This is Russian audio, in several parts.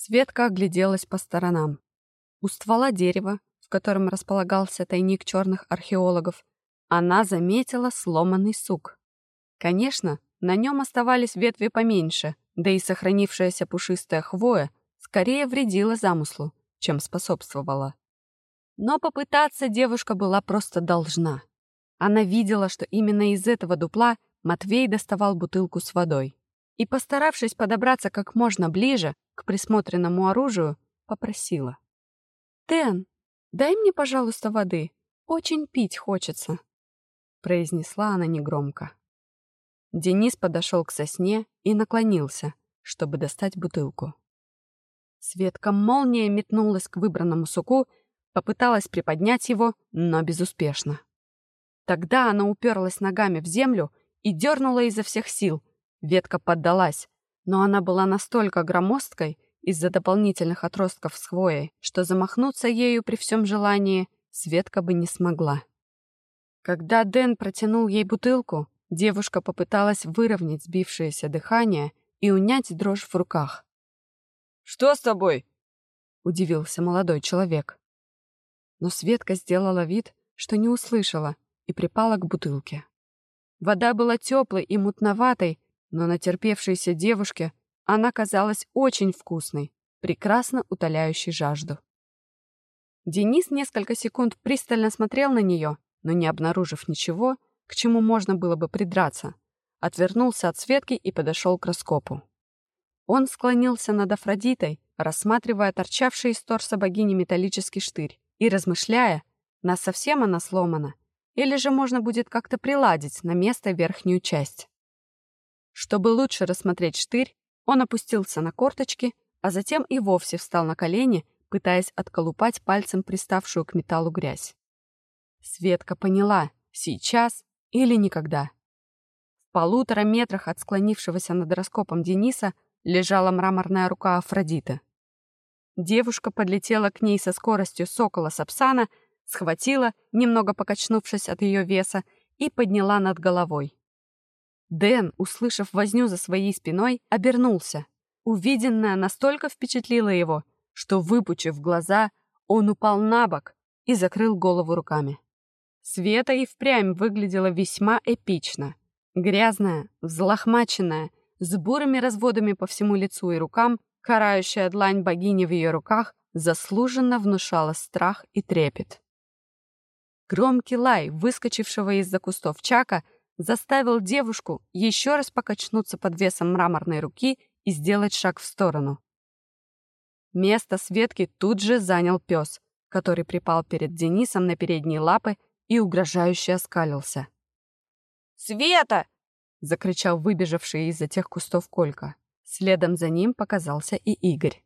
Светка огляделась по сторонам. У ствола дерева, в котором располагался тайник черных археологов, она заметила сломанный сук. Конечно, на нем оставались ветви поменьше, да и сохранившаяся пушистая хвоя скорее вредила замыслу, чем способствовала. Но попытаться девушка была просто должна. Она видела, что именно из этого дупла Матвей доставал бутылку с водой. И, постаравшись подобраться как можно ближе к присмотренному оружию, попросила. «Тен, дай мне, пожалуйста, воды. Очень пить хочется», — произнесла она негромко. Денис подошел к сосне и наклонился, чтобы достать бутылку. Светка молния метнулась к выбранному суку, попыталась приподнять его, но безуспешно. Тогда она уперлась ногами в землю и дернула изо всех сил. Ветка поддалась, но она была настолько громоздкой из-за дополнительных отростков с хвоей, что замахнуться ею при всем желании Светка бы не смогла. Когда Дэн протянул ей бутылку, девушка попыталась выровнять сбившееся дыхание и унять дрожь в руках. «Что с тобой?» — удивился молодой человек. Но Светка сделала вид, что не услышала, и припала к бутылке. Вода была теплой и мутноватой, но натерпевшейся девушке она казалась очень вкусной, прекрасно утоляющей жажду. Денис несколько секунд пристально смотрел на нее, но не обнаружив ничего, к чему можно было бы придраться, отвернулся от Светки и подошел к раскопу. Он склонился над Афродитой, рассматривая торчавший из торса богини металлический штырь и размышляя, на совсем она сломана или же можно будет как-то приладить на место верхнюю часть. Чтобы лучше рассмотреть штырь, он опустился на корточки, а затем и вовсе встал на колени, пытаясь отколупать пальцем приставшую к металлу грязь. Светка поняла, сейчас или никогда. В полутора метрах от склонившегося над раскопом Дениса лежала мраморная рука Афродиты. Девушка подлетела к ней со скоростью сокола Сапсана, схватила, немного покачнувшись от ее веса, и подняла над головой. Дэн, услышав возню за своей спиной, обернулся. Увиденное настолько впечатлило его, что, выпучив глаза, он упал на бок и закрыл голову руками. Света и впрямь выглядела весьма эпично. Грязная, взлохмаченная, с бурыми разводами по всему лицу и рукам, карающая длань богини в ее руках заслуженно внушала страх и трепет. Громкий лай, выскочившего из-за кустов Чака, заставил девушку еще раз покачнуться под весом мраморной руки и сделать шаг в сторону. Место Светки тут же занял пес, который припал перед Денисом на передние лапы и угрожающе оскалился. «Света!» — закричал выбежавший из-за тех кустов Колька. Следом за ним показался и Игорь.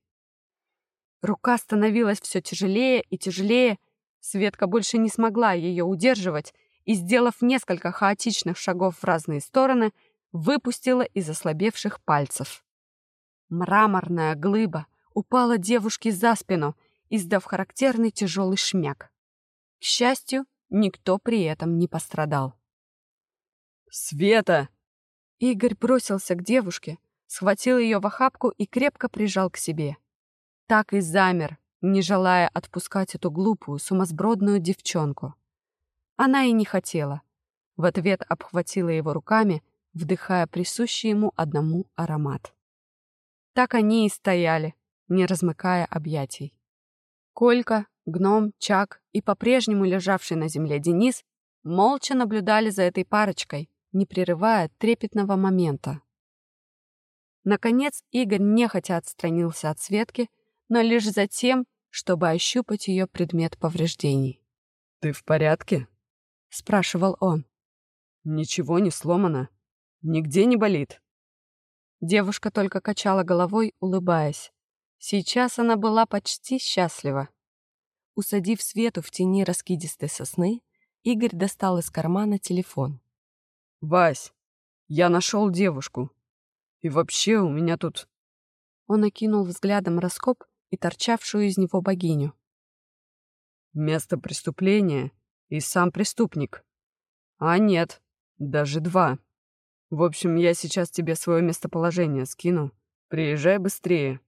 Рука становилась все тяжелее и тяжелее, Светка больше не смогла ее удерживать и, сделав несколько хаотичных шагов в разные стороны, выпустила из ослабевших пальцев. Мраморная глыба упала девушке за спину, издав характерный тяжелый шмяк. К счастью, никто при этом не пострадал. «Света!» Игорь бросился к девушке, схватил ее в охапку и крепко прижал к себе. Так и замер, не желая отпускать эту глупую, сумасбродную девчонку. Она и не хотела. В ответ обхватила его руками, вдыхая присущий ему одному аромат. Так они и стояли, не размыкая объятий. Колька, гном, Чак и по-прежнему лежавший на земле Денис молча наблюдали за этой парочкой, не прерывая трепетного момента. Наконец Игорь нехотя отстранился от Светки, но лишь затем, чтобы ощупать ее предмет повреждений. «Ты в порядке?» — спрашивал он. «Ничего не сломано. Нигде не болит». Девушка только качала головой, улыбаясь. Сейчас она была почти счастлива. Усадив Свету в тени раскидистой сосны, Игорь достал из кармана телефон. «Вась, я нашел девушку. И вообще у меня тут...» Он окинул взглядом раскоп и торчавшую из него богиню. Место преступления и сам преступник. А нет, даже два. В общем, я сейчас тебе свое местоположение скину. Приезжай быстрее.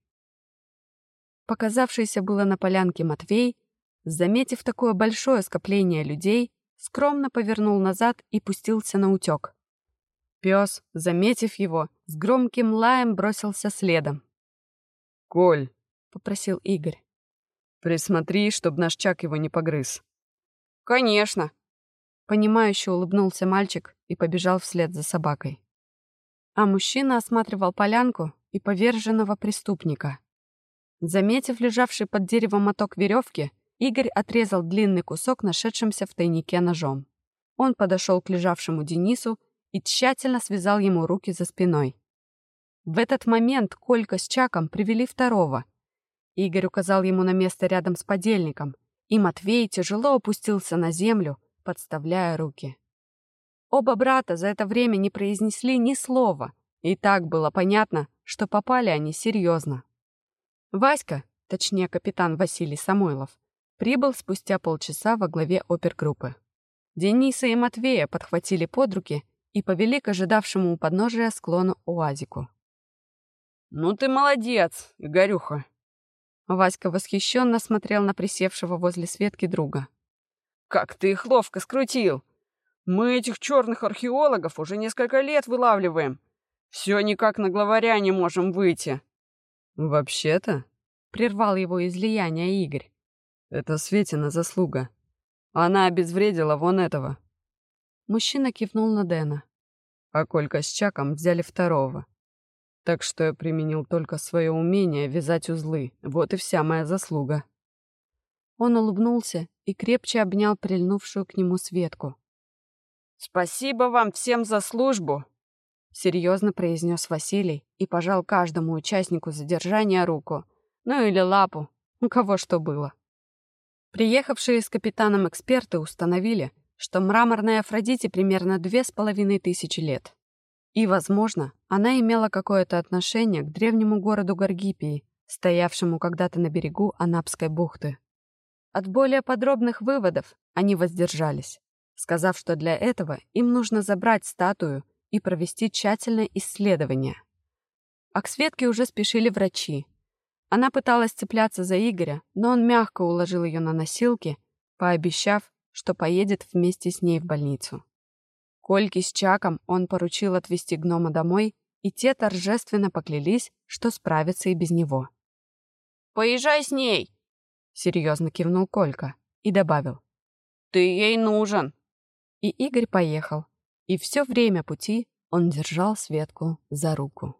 Показавшийся было на полянке Матвей, заметив такое большое скопление людей, скромно повернул назад и пустился на утек. Пес, заметив его, с громким лаем бросился следом. «Коль», — попросил Игорь. «Присмотри, чтобы наш Чак его не погрыз». «Конечно», — понимающе улыбнулся мальчик и побежал вслед за собакой. А мужчина осматривал полянку и поверженного преступника. Заметив лежавший под деревом моток веревки, Игорь отрезал длинный кусок нашедшимся в тайнике ножом. Он подошел к лежавшему Денису и тщательно связал ему руки за спиной. В этот момент Колька с Чаком привели второго. Игорь указал ему на место рядом с подельником, и Матвей тяжело опустился на землю, подставляя руки. Оба брата за это время не произнесли ни слова, и так было понятно, что попали они серьезно. Васька, точнее капитан Василий Самойлов, прибыл спустя полчаса во главе опергруппы. Дениса и Матвея подхватили под руки и повели к ожидавшему у подножия склону УАЗику. «Ну ты молодец, Игорюха!» Васька восхищенно смотрел на присевшего возле Светки друга. «Как ты их ловко скрутил! Мы этих черных археологов уже несколько лет вылавливаем. Все никак на главаря не можем выйти. Вообще-то, прервал его излияние Игорь. Это Светина заслуга. Она обезвредила вон этого. Мужчина кивнул на Дэна. А Колька с Чаком взяли второго. Так что я применил только свое умение вязать узлы. Вот и вся моя заслуга. Он улыбнулся и крепче обнял прильнувшую к нему Светку. «Спасибо вам всем за службу!» Серьезно произнес Василий и пожал каждому участнику задержания руку. Ну или лапу, у кого что было. Приехавшие с капитаном эксперты установили, что мраморной Афродите примерно две с половиной тысячи лет. И, возможно, она имела какое-то отношение к древнему городу Гаргипии, стоявшему когда-то на берегу Анапской бухты. От более подробных выводов они воздержались сказав, что для этого им нужно забрать статую и провести тщательное исследование. А к Светке уже спешили врачи. Она пыталась цепляться за Игоря, но он мягко уложил ее на носилки, пообещав, что поедет вместе с ней в больницу. Кольке с Чаком он поручил отвезти гнома домой, и те торжественно поклялись, что справятся и без него. «Поезжай с ней!» — серьезно кивнул Колька и добавил. «Ты ей нужен!» И Игорь поехал. И все время пути он держал Светку за руку.